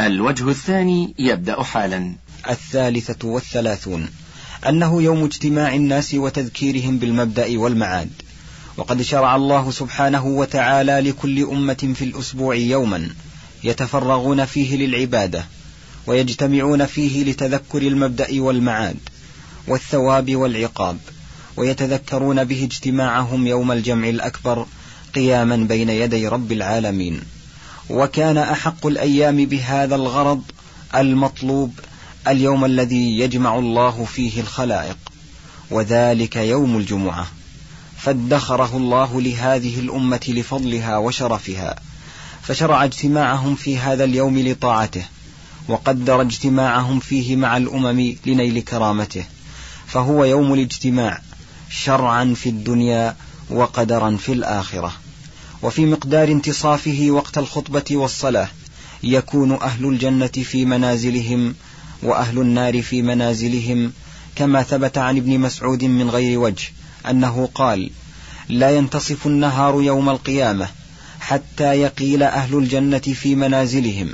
الوجه الثاني يبدأ حالا. الثالثة والثلاثون. أنه يوم اجتماع الناس وتذكيرهم بالمبدأ والمعاد. وقد شرع الله سبحانه وتعالى لكل أمة في الأسبوع يوما يتفرغون فيه للعبادة ويجتمعون فيه لتذكر المبدأ والمعاد والثواب والعقاب ويتذكرون به اجتماعهم يوم الجمع الأكبر قياما بين يدي رب العالمين. وكان أحق الأيام بهذا الغرض المطلوب اليوم الذي يجمع الله فيه الخلائق وذلك يوم الجمعة. فادخره الله لهذه الأمة لفضلها وشرفها فشرع اجتماعهم في هذا اليوم لطاعته وقدر اجتماعهم فيه مع الأمم لنيل كرامته. فهو يوم الاجتماع شرعا في الدنيا وقدرا في الآخرة. وفي مقدار انتصافه وقت الخطبة والصلاة يكون أهل الجنة في منازلهم وأهل النار في منازلهم كما ثبت عن ابن مسعود من غير وجه أنه قال لا ينتصف النهار يوم القيامة حتى يقيل أهل الجنة في منازلهم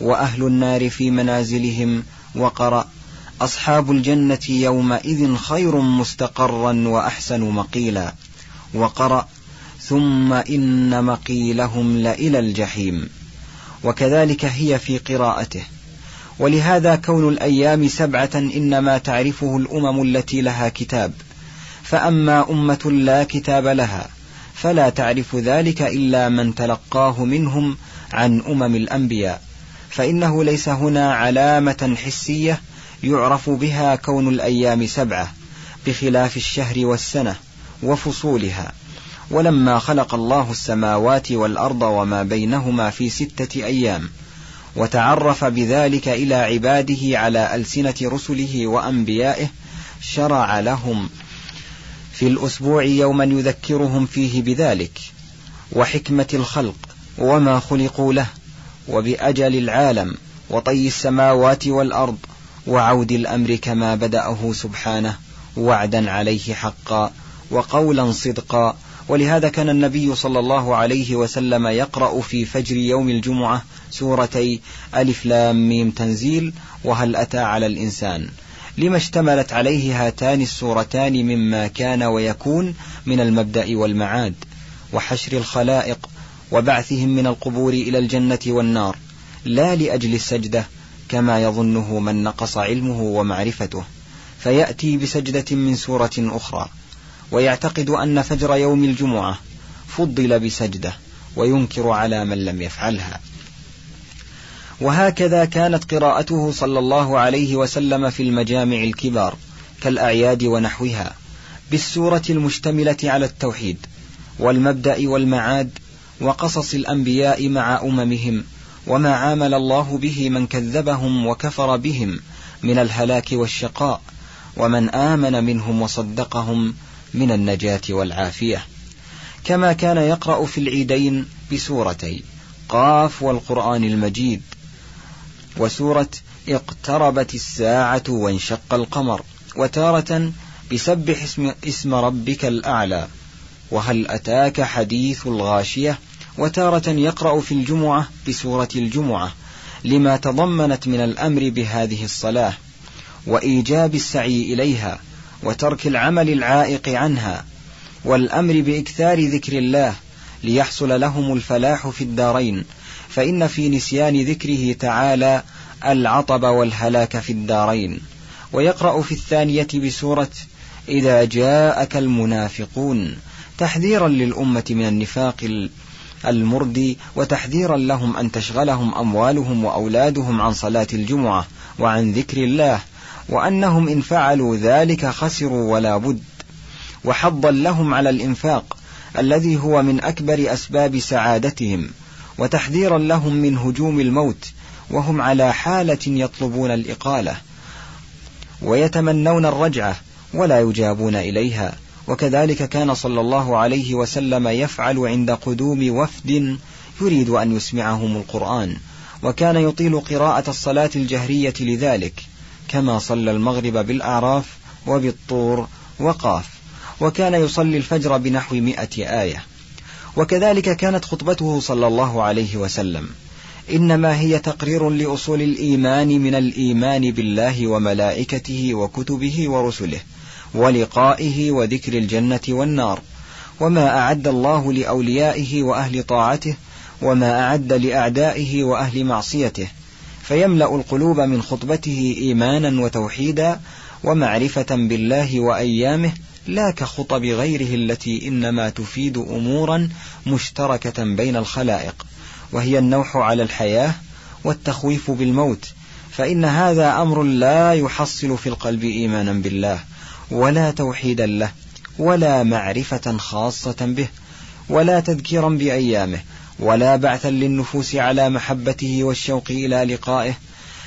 وأهل النار في منازلهم وقرأ أصحاب الجنة يومئذ خير مستقرا وأحسن مقيلا وقرأ ثم إن مقيلهم لإلى الجحيم. وكذلك هي في قراءته. ولهذا كون الأيام سبعة إنما تعرفه الأمم التي لها كتاب. فأما أمة لا كتاب لها فلا تعرف ذلك إلا من تلقاه منهم عن أمم الأنبياء. فإنه ليس هنا علامة حسية يعرف بها كون الأيام سبعة بخلاف الشهر والسنة وفصولها. ولما خلق الله السماوات والأرض وما بينهما في ستة أيام وتعرف بذلك إلى عباده على ألسنة رسله وأنبيائه شرع لهم في الأسبوع يوما يذكرهم فيه بذلك وحكمة الخلق وما خلقوا له وبأجل العالم وطي السماوات والأرض وعود الأمر كما بدأه سبحانه وعدا عليه حقا وقولا صدقا ولهذا كان النبي صلى الله عليه وسلم يقرأ في فجر يوم الجمعة سورتي ألف لام ميم تنزيل وهل أتى على الإنسان؟ لما اشتملت عليه هاتان السورتان مما كان ويكون من المبدأ والمعاد وحشر الخلائق وبعثهم من القبور إلى الجنة والنار لا لأجل السجدة كما يظنه من نقص علمه ومعرفته فيأتي بسجدة من سورة أخرى. ويعتقد أن فجر يوم الجمعة فضل بسجدة وينكر على من لم يفعلها. وهكذا كانت قراءته صلى الله عليه وسلم في المجامع الكبار كالأعياد ونحوها بالسورة المشتملة على التوحيد والمبدأ والمعاد وقصص الأنبياء مع أممهم وما عامل الله به من كذبهم وكفر بهم من الهلاك والشقاء ومن آمن منهم وصدقهم من النجاة والعافية كما كان يقرأ في العيدين بسورتي قاف والقرآن المجيد وسورة اقتربت الساعة وانشق القمر وتارة بسبح اسم, اسم ربك الأعلى وهل أتاك حديث الغاشية؟ وتارة يقرأ في الجمعة بسورة الجمعة لما تضمنت من الأمر بهذه الصلاة وإيجاب السعي إليها وترك العمل العائق عنها والأمر بإكثار ذكر الله ليحصل لهم الفلاح في الدارين فإن في نسيان ذكره تعالى العطب والهلاك في الدارين. ويقرأ في الثانية بسورة إذا جاءك المنافقون تحذيرا للأمة من النفاق المردي وتحذيرا لهم أن تشغلهم أموالهم وأولادهم عن صلاة الجمعة وعن ذكر الله وأنهم إن فعلوا ذلك خسروا ولا بد. وحظا لهم على الإنفاق الذي هو من أكبر أسباب سعادتهم وتحذيرا لهم من هجوم الموت وهم على حالة يطلبون الإقالة ويتمنون الرجعة ولا يجابون إليها. وكذلك كان صلى الله عليه وسلم يفعل عند قدوم وفد يريد أن يسمعهم القرآن وكان يطيل قراءة الصلاة الجهرية لذلك. كما صلى المغرب بالأعراف وبالطور وقاف وكان يصلي الفجر بنحو مئة آية. وكذلك كانت خطبته صلى الله عليه وسلم. إنما هي تقرير لأصول الإيمان من الإيمان بالله وملائكته وكتبه ورسله ولقائه وذكر الجنة والنار وما أعد الله لأوليائه وأهل طاعته وما أعد لأعدائه وأهل معصيته فيملأ القلوب من خطبته إيمانا وتوحيدا ومعرفة بالله وأيامه لا كخطب غيره التي إنما تفيد أمورا مشتركة بين الخلائق وهي النوح على الحياة والتخويف بالموت فإن هذا أمر لا يحصل في القلب إيمانا بالله ولا توحيدا له ولا معرفة خاصة به ولا تذكيرا بأيامه ولا بعثا للنفوس على محبته والشوق إلى لقائه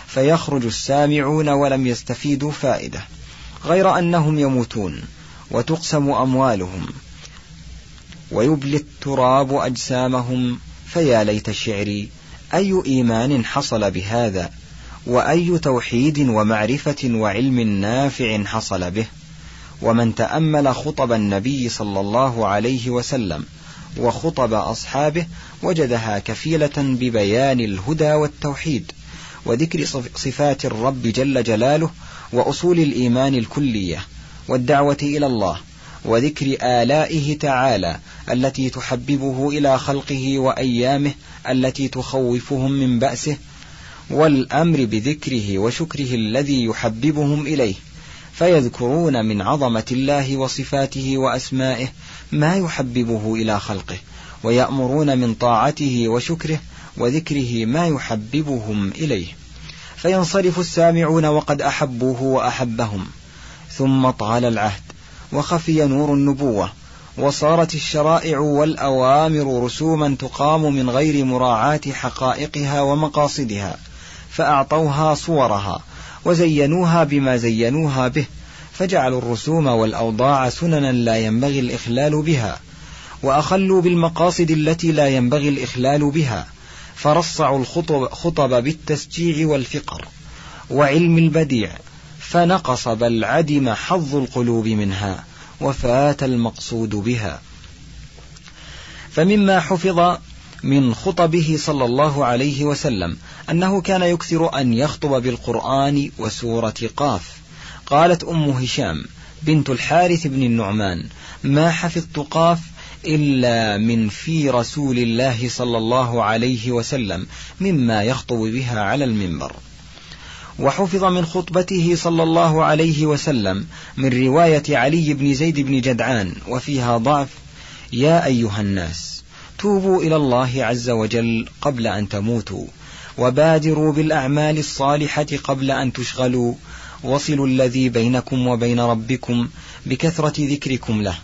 فيخرج السامعون ولم يستفيدوا فائدة غير أنهم يموتون وتقسم أموالهم ويبلي التراب أجسامهم فيا ليت شعري أي إيمان حصل بهذا؟ وأي توحيد ومعرفة وعلم نافع حصل به؟ ومن تأمل خطب النبي صلى الله عليه وسلم وخطب أصحابه وجدها كفيلة ببيان الهدى والتوحيد وذكر صفات الرب جل جلاله وأصول الإيمان الكلية والدعوة إلى الله وذكر آلائه تعالى التي تحببه إلى خلقه وأيامه التي تخوفهم من بأسه والأمر بذكره وشكره الذي يحببهم إليه فيذكرون من عظمة الله وصفاته وأسمائه ما يحببه إلى خلقه ويأمرون من طاعته وشكره وذكره ما يحببهم إليه. فينصرف السامعون وقد أحبوه وأحبهم. ثم طال العهد وخفي نور النبوة وصارت الشرائع والأوامر رسوما تقام من غير مراعاة حقائقها ومقاصدها فأعطوها صورها وزينوها بما زينوها به فجعلوا الرسوم والأوضاع سننا لا ينبغي الإخلال بها وأخلوا بالمقاصد التي لا ينبغي الإخلال بها فرصعوا الخطب خطب بالتسجيع والفقر وعلم البديع فنقص بل عدم حظ القلوب منها وفات المقصود بها. فمما حفظ من خطبه صلى الله عليه وسلم أنه كان يكثر أن يخطب بالقرآن وسورة قاف. قالت أم هشام بنت الحارث بن النعمان ما حفظت قاف إلا من في رسول الله صلى الله عليه وسلم مما يخطب بها على المنبر. وحفظ من خطبته صلى الله عليه وسلم من رواية علي بن زيد بن جدعان وفيها ضعف يا أيها الناس توبوا إلى الله عز وجل قبل أن تموتوا وبادروا بالأعمال الصالحة قبل أن تشغلوا وصلوا الذي بينكم وبين ربكم بكثرة ذكركم له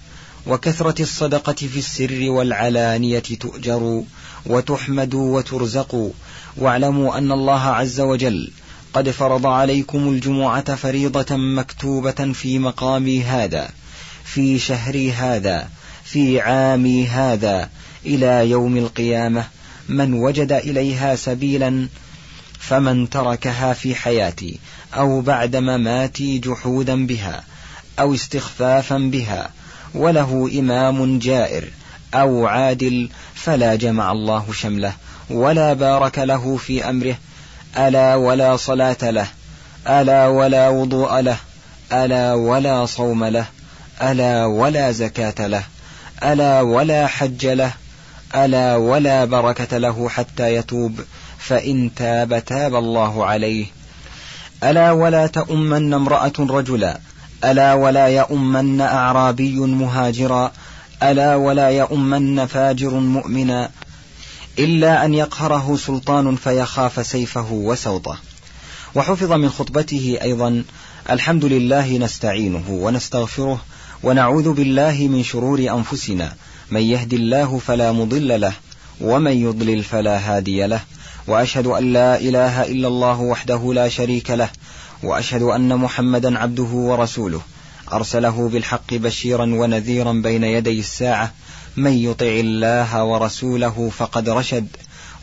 وكثرة الصدقة في السر والعلانية تؤجروا وتحمدوا وترزقوا. واعلموا أن الله عز وجل قد فرض عليكم الجمعة فريضة مكتوبة في مقامي هذا في شهري هذا في عامي هذا إلى يوم القيامة من وجد إليها سبيلا فمن تركها في حياتي أو بعد مماتي جحودا بها أو استخفافا بها وله إمام جائر أو عادل فلا جمع الله شمله ولا بارك له في أمره ألا ولا صلاة له ألا ولا وضوء له ألا ولا صوم له ألا ولا زكاة له ألا ولا حج له ألا ولا بركة له حتى يتوب فإن تاب تاب الله عليه. ألا ولا تؤمن امرأة رجلا. ألا ولا يؤمن أعرابي مهاجرا. ألا ولا يؤمن فاجر مؤمنا. إلا أن يقهره سلطان فيخاف سيفه وسوطه. وحفظ من خطبته أيضا الحمد لله نستعينه ونستغفره ونعوذ بالله من شرور أنفسنا. من يهد الله فلا مضل له ومن يضلل فلا هادي له. وأشهد أن لا إله إلا الله وحده لا شريك له وأشهد أن محمدا عبده ورسوله. أرسله بالحق بشيرا ونذيرا بين يدي الساعة. من يطع الله ورسوله فقد رشد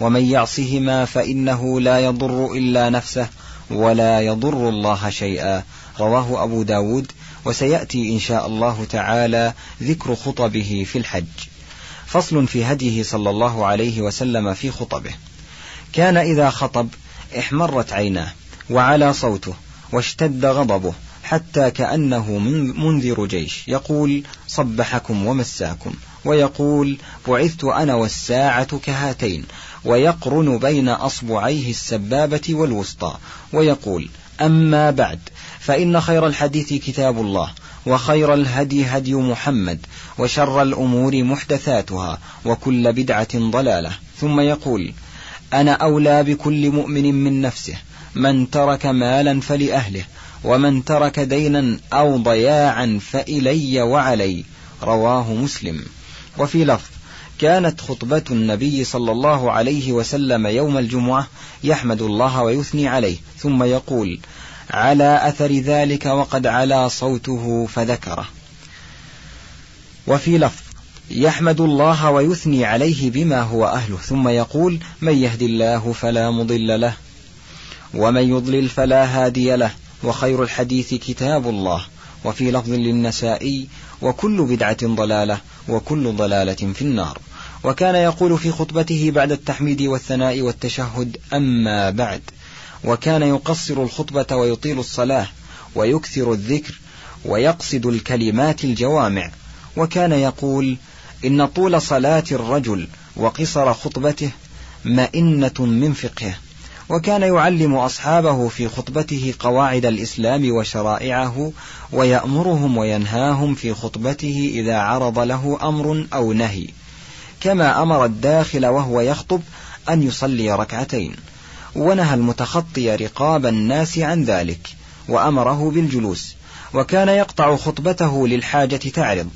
ومن يعصهما فإنه لا يضر إلا نفسه ولا يضر الله شيئا. رواه أبو داود وسيأتي إن شاء الله تعالى ذكر خطبه في الحج. فصل في هديه صلى الله عليه وسلم في خطبه. كان إذا خطب احمرت عيناه وعلى صوته واشتد غضبه حتى كأنه منذر جيش. يقول صبحكم ومساكم ويقول بعثت أنا والساعة كهاتين ويقرن بين أصبعيه السبابة والوسطى ويقول أما بعد فإن خير الحديث كتاب الله وخير الهدي هدي محمد وشر الأمور محدثاتها وكل بدعة ضلالة. ثم يقول أنا أولى بكل مؤمن من نفسه من ترك مالا فلأهله ومن ترك دينا أو ضياعا فإلي وعلي رواه مسلم. وفي لفظ كانت خطبة النبي صلى الله عليه وسلم يوم الجمعة يحمد الله ويثني عليه ثم يقول على أثر ذلك وقد علا صوته فذكره. وفي لفظ يحمد الله ويثني عليه بما هو أهله ثم يقول من يهد الله فلا مضل له ومن يضلل فلا هادي له وخير الحديث كتاب الله وفي لفظ للنسائي وكل بدعة ضلالة وكل ضلالة في النار وكان يقول في خطبته بعد التحميد والثناء والتشهد أما بعد وكان يقصر الخطبة ويطيل الصلاة ويكثر الذكر ويقصد الكلمات الجوامع. وكان يقول إن طول صلاة الرجل وقصر خطبته مئنة من فقهه وكان يعلم أصحابه في خطبته قواعد الإسلام وشرائعه ويأمرهم وينهاهم في خطبته إذا عرض له أمر أو نهي. كما أمر الداخل وهو يخطب أن يصلي ركعتين. ونهى المتخطي رقاب الناس عن ذلك وأمره بالجلوس. وكان يقطع خطبته للحاجة تعرض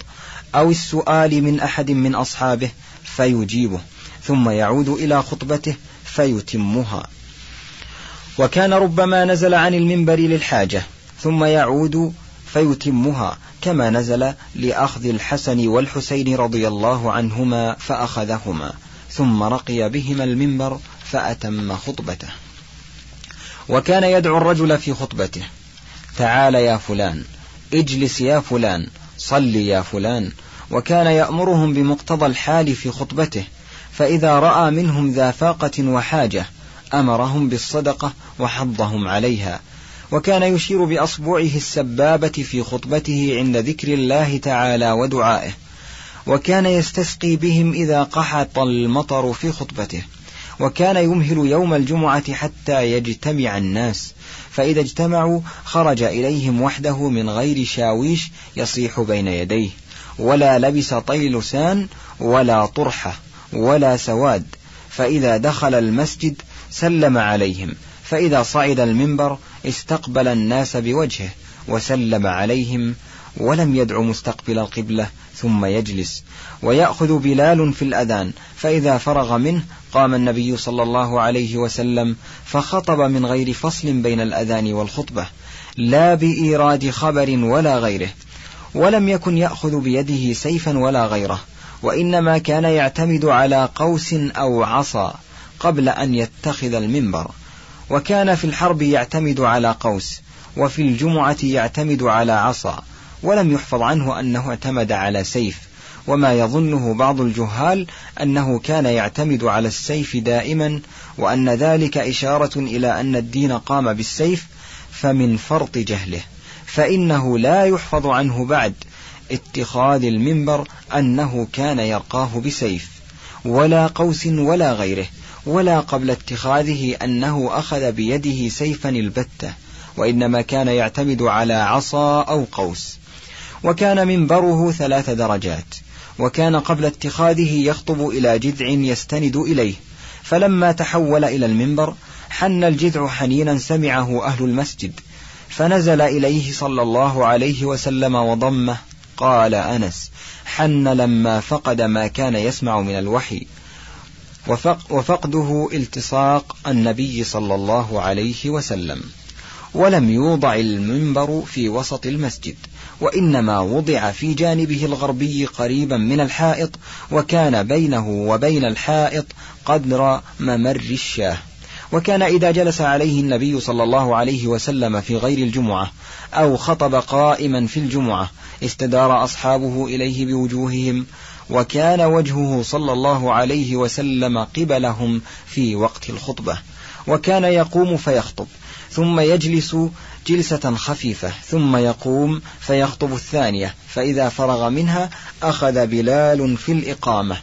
أو السؤال من أحد من أصحابه فيجيبه ثم يعود إلى خطبته فيتمها. وكان ربما نزل عن المنبر للحاجة ثم يعود فيتمها كما نزل لأخذ الحسن والحسين رضي الله عنهما فأخذهما ثم رقي بهما المنبر فأتم خطبته. وكان يدعو الرجل في خطبته تعال يا فلان اجلس يا فلان صل يا فلان. وكان يأمرهم بمقتضى الحال في خطبته فإذا رأى منهم ذا فاقة وحاجة أمرهم بالصدقة وحضهم عليها. وكان يشير بأصبعه السبابة في خطبته عند ذكر الله تعالى ودعائه. وكان يستسقي بهم إذا قحط المطر في خطبته. وكان يمهل يوم الجمعة حتى يجتمع الناس. فإذا اجتمعوا خرج إليهم وحده من غير شاويش يصيح بين يديه. ولا لبس طيلسان ولا طرحة ولا سواد. فإذا دخل المسجد سلم عليهم. فإذا صعد المنبر استقبل الناس بوجهه وسلم عليهم ولم يدع مستقبل القبلة. ثم يجلس ويأخذ بلال في الأذان فإذا فرغ منه قام النبي صلى الله عليه وسلم فخطب من غير فصل بين الأذان والخطبة لا بإيراد خبر ولا غيره ولم يكن يأخذ بيده سيفا ولا غيره وإنما كان يعتمد على قوس أو عصا قبل أن يتخذ المنبر وكان في الحرب يعتمد على قوس وفي الجمعة يعتمد على عصا ولم يحفظ عنه أنه اعتمد على سيف. وما يظنه بعض الجهال أنه كان يعتمد على السيف دائما وأن ذلك إشارة إلى أن الدين قام بالسيف فمن فرط جهله. فإنه لا يحفظ عنه بعد اتخاذ المنبر أنه كان يرقاه بسيف. ولا قوس ولا غيره. ولا قبل اتخاذه أنه أخذ بيده سيفا البتة. وإنما كان يعتمد على عصا أو قوس. وكان منبره ثلاث درجات وكان قبل اتخاذه يخطب إلى جذع يستند إليه. فلما تحول إلى المنبر حن الجذع حنينا سمعه أهل المسجد. فنزل إليه صلى الله عليه وسلم وضمه قال أنس حن لما فقد ما كان يسمع من الوحي. وفقده التصاق النبي صلى الله عليه وسلم. ولم يوضع المنبر في وسط المسجد. وإنما وضع في جانبه الغربي قريبا من الحائط وكان بينه وبين الحائط قدر ممر الشاه. وكان إذا جلس عليه النبي صلى الله عليه وسلم في غير الجمعة أو خطب قائما في الجمعة استدار أصحابه إليه بوجوههم وكان وجهه صلى الله عليه وسلم قبلهم في وقت الخطبة. وكان يقوم فيخطب. ثم يجلس جلسة خفيفة ثم يقوم فيخطب الثانية فإذا فرغ منها أخذ بلال في الإقامة.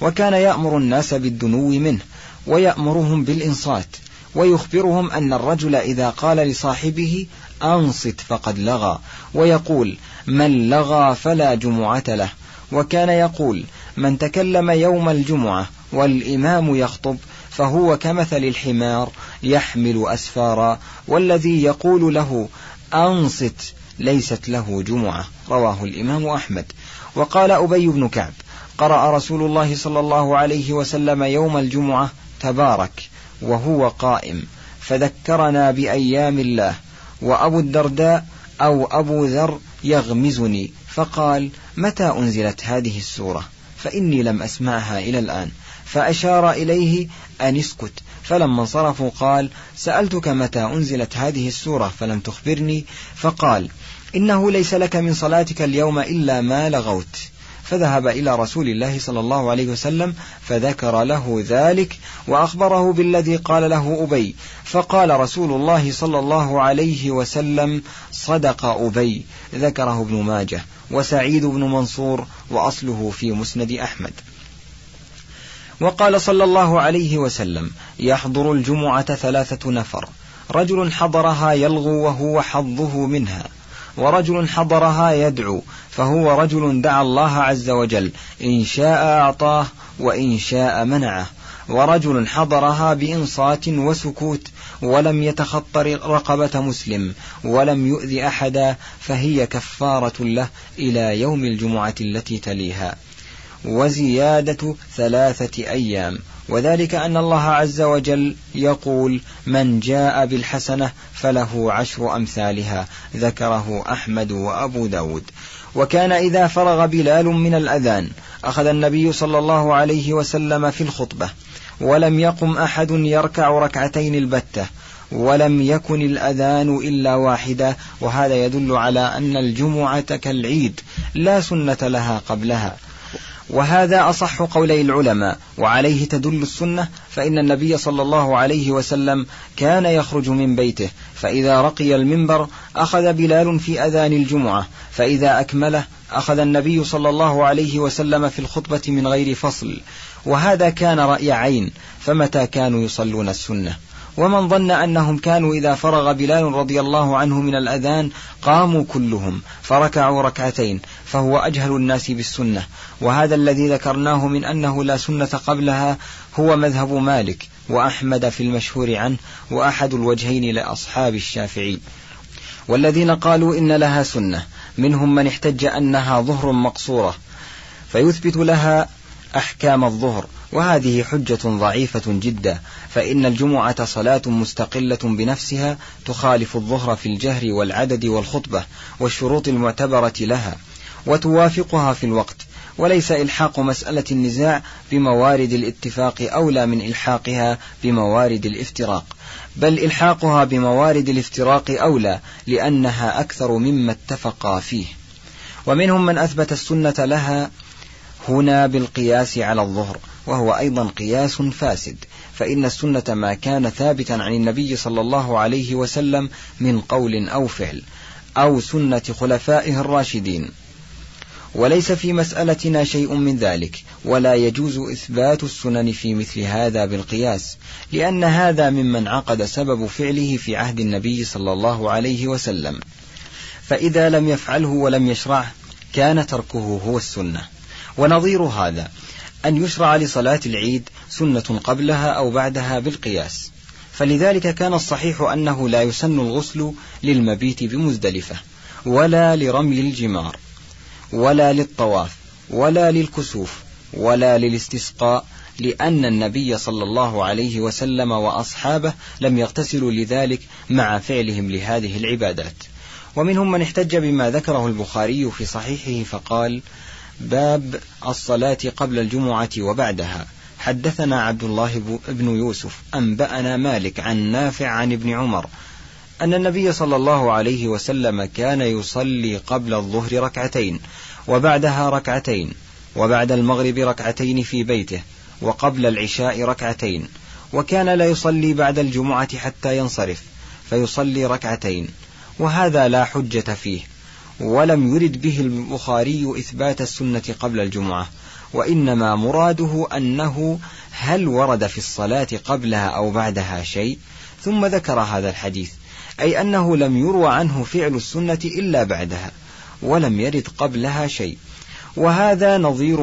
وكان يأمر الناس بالدنو منه ويأمرهم بالإنصات ويخبرهم أن الرجل إذا قال لصاحبه أنصت فقد لغى ويقول من لغى فلا جمعة له. وكان يقول من تكلم يوم الجمعة والإمام يخطب فهو كمثل الحمار يحمل أسفارا والذي يقول له أنصت ليست له جمعة. رواه الإمام أحمد. وقال أبي بن كعب قرأ رسول الله صلى الله عليه وسلم يوم الجمعة تبارك وهو قائم فذكرنا بأيام الله وأبو الدرداء أو أبو ذر يغمزني فقال متى أنزلت هذه السورة؟ فإني لم أسمعها إلى الآن. فأشار إليه أن اسكت. فلما انصرفوا قال سألتك متى أنزلت هذه السورة؟ فلم تخبرني. فقال إنه ليس لك من صلاتك اليوم إلا ما لغوت. فذهب إلى رسول الله صلى الله عليه وسلم فذكر له ذلك وأخبره بالذي قال له أبي. فقال رسول الله صلى الله عليه وسلم صدق أبي. ذكره ابن ماجه وسعيد بن منصور وأصله في مسند أحمد. وقال صلى الله عليه وسلم يحضر الجمعة ثلاثة نفر. رجل حضرها يلغو وهو حظه منها. ورجل حضرها يدعو فهو رجل دعا الله عز وجل إن شاء أعطاه وإن شاء منعه. ورجل حضرها بإنصات وسكوت ولم يتخطر رقبة مسلم ولم يؤذ أحدا فهي كفارة له إلى يوم الجمعة التي تليها. وزيادة ثلاثة أيام. وذلك أن الله عز وجل يقول من جاء بالحسنة فله عشر أمثالها. ذكره أحمد وأبو داود. وكان إذا فرغ بلال من الأذان أخذ النبي صلى الله عليه وسلم في الخطبة ولم يقم أحد يركع ركعتين البتة ولم يكن الأذان إلا واحدة. وهذا يدل على أن الجمعة كالعيد لا سنة لها قبلها. وهذا أصح قولي العلماء وعليه تدل السنة فإن النبي صلى الله عليه وسلم كان يخرج من بيته فإذا رقي المنبر أخذ بلال في أذان الجمعة فإذا أكمله أخذ النبي صلى الله عليه وسلم في الخطبة من غير فصل. وهذا كان رأي عين فمتى كانوا يصلون السنة؟ ومن ظن أنهم كانوا إذا فرغ بلال رضي الله عنه من الأذان قاموا كلهم فركعوا ركعتين. فهو أجهل الناس بالسنة. وهذا الذي ذكرناه من أنه لا سنة قبلها هو مذهب مالك وأحمد في المشهور عنه وأحد الوجهين لأصحاب الشافعي. والذين قالوا إن لها سنة منهم من احتج أنها ظهر مقصورة فيثبت لها أحكام الظهر وهذه حجة ضعيفة جدا فإن الجمعة صلاة مستقلة بنفسها تخالف الظهر في الجهر والعدد والخطبة والشروط المعتبرة لها. وتوافقها في الوقت وليس إلحاق مسألة النزاع بموارد الاتفاق أولى من إلحاقها بموارد الافتراق بل إلحاقها بموارد الافتراق أولى لأنها أكثر مما اتفقا فيه. ومنهم من أثبت السنة لها هنا بالقياس على الظهر وهو أيضا قياس فاسد فإن السنة ما كان ثابتا عن النبي صلى الله عليه وسلم من قول أو فعل أو سنة خلفائه الراشدين. وليس في مسألتنا شيء من ذلك ولا يجوز إثبات السنن في مثل هذا بالقياس لأن هذا ممن عقد سبب فعله في عهد النبي صلى الله عليه وسلم. فإذا لم يفعله ولم يشرعه كان تركه هو السنة. ونظير هذا أن يشرع لصلاة العيد سنة قبلها أو بعدها بالقياس. فلذلك كان الصحيح أنه لا يسن الغسل للمبيت بمزدلفة ولا لرمي الجمار. ولا للطواف ولا للكسوف ولا للاستسقاء لأن النبي صلى الله عليه وسلم وأصحابه لم يغتسلوا لذلك مع فعلهم لهذه العبادات. ومنهم من احتج بما ذكره البخاري في صحيحه فقال باب الصلاة قبل الجمعة وبعدها. حدثنا عبد الله بن يوسف أنبأنا مالك عن نافع عن ابن عمر أن النبي صلى الله عليه وسلم كان يصلي قبل الظهر ركعتين وبعدها ركعتين وبعد المغرب ركعتين في بيته وقبل العشاء ركعتين وكان لا يصلي بعد الجمعة حتى ينصرف فيصلي ركعتين وهذا لا حجة فيه ولم يرد به البخاري إثبات السنة قبل الجمعة وإنما مراده أنه هل ورد في الصلاة قبلها أو بعدها شيء ثم ذكر هذا الحديث. أي أنه لم يروى عنه فعل السنة إلا بعدها ولم يرد قبلها شيء. وهذا نظير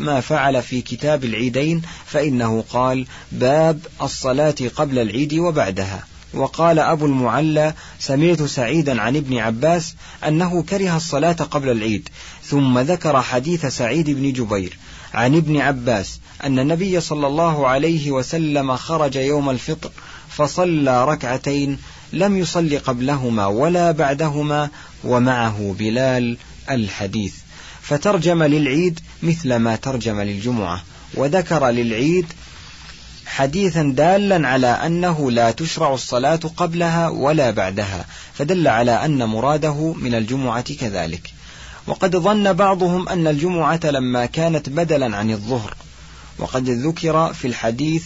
ما فعل في كتاب العيدين فإنه قال باب الصلاة قبل العيد وبعدها. وقال أبو المعلى سمعت سعيدا عن ابن عباس أنه كره الصلاة قبل العيد ثم ذكر حديث سعيد بن جبير عن ابن عباس أن النبي صلى الله عليه وسلم خرج يوم الفطر فصلى ركعتين لم يصل قبلهما ولا بعدهما ومعه بلال الحديث. فترجم للعيد مثل ما ترجم للجمعة وذكر للعيد حديثا دالا على أنه لا تشرع الصلاة قبلها ولا بعدها فدل على أن مراده من الجمعة كذلك. وقد ظن بعضهم أن الجمعة لما كانت بدلا عن الظهر. وقد ذكر في الحديث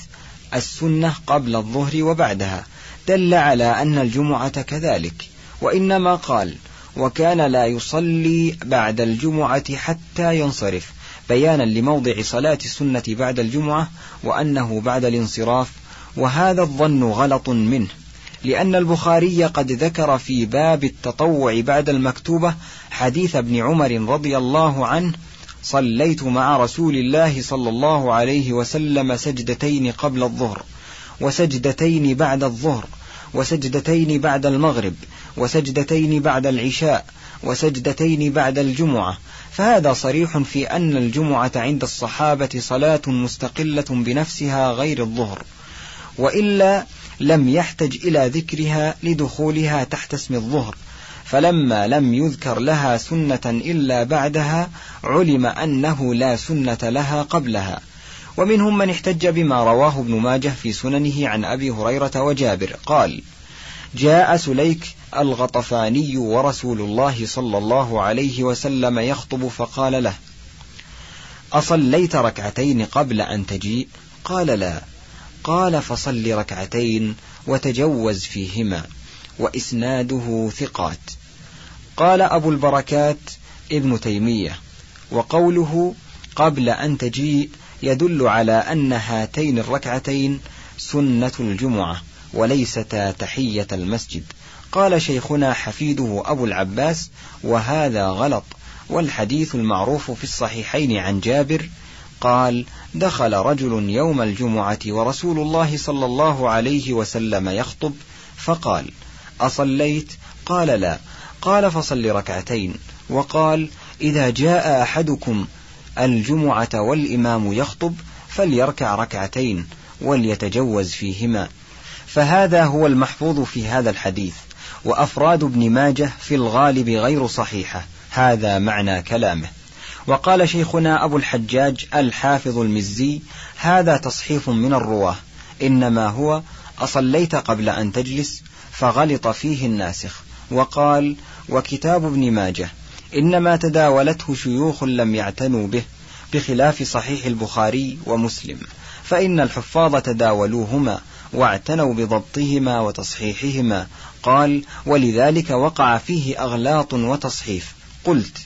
السنة قبل الظهر وبعدها. دل على أن الجمعة كذلك. وإنما قال وكان لا يصلي بعد الجمعة حتى ينصرف. بيانا لموضع صلاة السنة بعد الجمعة وأنه بعد الانصراف وهذا الظن غلط منه لأن البخاري قد ذكر في باب التطوع بعد المكتوبة حديث ابن عمر رضي الله عنه صليت مع رسول الله صلى الله عليه وسلم سجدتين قبل الظهر وسجدتين بعد الظهر وسجدتين بعد المغرب وسجدتين بعد العشاء وسجدتين بعد الجمعة فهذا صريح في أن الجمعة عند الصحابة صلاة مستقلة بنفسها غير الظهر وإلا لم يحتج إلى ذكرها لدخولها تحت اسم الظهر فلما لم يذكر لها سنة إلا بعدها علم أنه لا سنة لها قبلها. ومنهم من احتج بما رواه ابن ماجه في سننه عن أبي هريرة وجابر قال جاء سليك الغطفاني ورسول الله صلى الله عليه وسلم يخطب فقال له أصليت ركعتين قبل أن تجيء؟ قال لا. قال فصل ركعتين وتجوز فيهما وإسناده ثقات. قال أبو البركات ابن تيمية وقوله قبل أن تجيء يدل على أن هاتين الركعتين سنة الجمعة. وليستا تحية المسجد. قال شيخنا حفيده أبو العباس وهذا غلط والحديث المعروف في الصحيحين عن جابر قال دخل رجل يوم الجمعة ورسول الله صلى الله عليه وسلم يخطب فقال أصليت؟ قال لا. قال فصل ركعتين. وقال إذا جاء أحدكم الجمعة والإمام يخطب فليركع ركعتين وليتجوز فيهما. فهذا هو المحفوظ في هذا الحديث وأفراد ابن ماجه في الغالب غير صحيحة هذا معنى كلامه. وقال شيخنا أبو الحجاج الحافظ المزي هذا تصحيف من الرواة إنما هو أصليت قبل أن تجلس فغلط فيه الناسخ وقال وكتاب ابن ماجه إنما تداولته شيوخ لم يعتنوا به بخلاف صحيح البخاري ومسلم فإن الحفاظ تداولوهما واعتنوا بضبطهما وتصحيحهما. قال ولذلك وقع فيه أغلاط وتصحيف قلت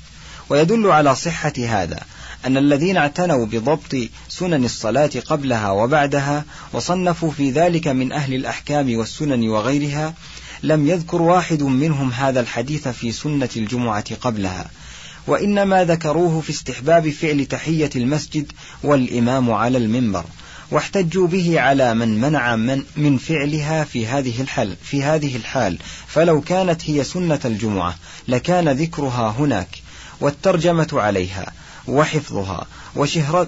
ويدل على صحة هذا أن الذين اعتنوا بضبط سنن الصلاة قبلها وبعدها وصنفوا في ذلك من أهل الأحكام والسنن وغيرها لم يذكر واحد منهم هذا الحديث في سنة الجمعة قبلها. وإنما ذكروه في استحباب فعل تحية المسجد والإمام على المنبر. واحتجوا به على من منع من, من فعلها في هذه الحال في هذه الحال. فلو كانت هي سنة الجمعة لكان ذكرها هناك والترجمة عليها وحفظها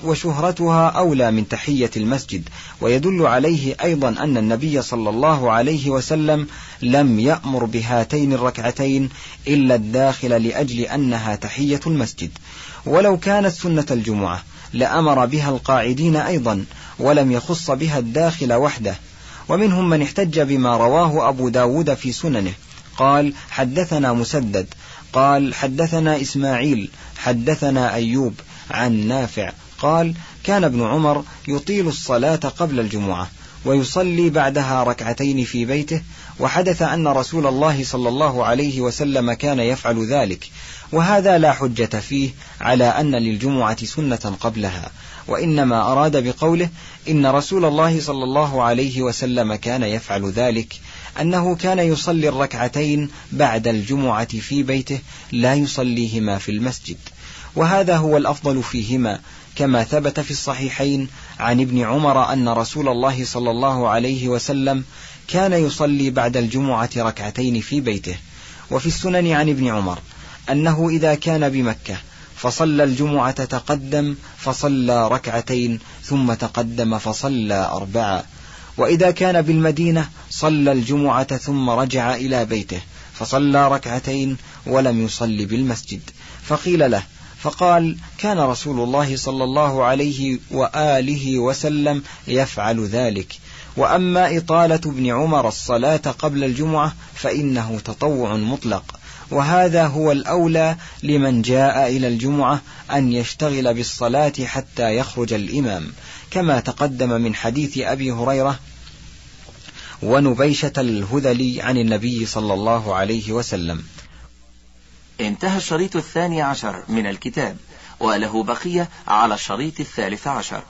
وشهرتها أولى من تحية المسجد. ويدل عليه أيضا أن النبي صلى الله عليه وسلم لم يأمر بهاتين الركعتين إلا الداخل لأجل أنها تحية المسجد. ولو كانت سنة الجمعة لأمر بها القاعدين أيضا ولم يخص بها الداخل وحده. ومنهم من احتج بما رواه أبو داود في سننه. قال حدثنا مسدد. قال حدثنا إسماعيل. حدثنا أيوب. عن نافع. قال كان ابن عمر يطيل الصلاة قبل الجمعة ويصلي بعدها ركعتين في بيته وحدث أن رسول الله صلى الله عليه وسلم كان يفعل ذلك وهذا لا حجة فيه على أن للجمعة سنة قبلها وإنما أراد بقوله إن رسول الله صلى الله عليه وسلم كان يفعل ذلك أنه كان يصلي الركعتين بعد الجمعة في بيته لا يصليهما في المسجد وهذا هو الأفضل فيهما كما ثبت في الصحيحين عن ابن عمر أن رسول الله صلى الله عليه وسلم كان يصلي بعد الجمعة ركعتين في بيته وفي السنن عن ابن عمر أنه إذا كان بمكة فصلى الجمعة تقدم فصلى ركعتين ثم تقدم فصلى أربعة. وإذا كان بالمدينة صلى الجمعة ثم رجع إلى بيته فصلى ركعتين ولم يصل بالمسجد. فقيل له فقال كان رسول الله صلى الله عليه وآله وسلم يفعل ذلك. وأما إطالة ابن عمر الصلاة قبل الجمعة فإنه تطوع مطلق وهذا هو الأولى لمن جاء إلى الجمعة أن يشتغل بالصلاة حتى يخرج الإمام. كما تقدم من حديث أبي هريرة ونبيشة الهذلي عن النبي صلى الله عليه وسلم. انتهى الشريط الثاني عشر من الكتاب وله بقية على الشريط الثالث عشر.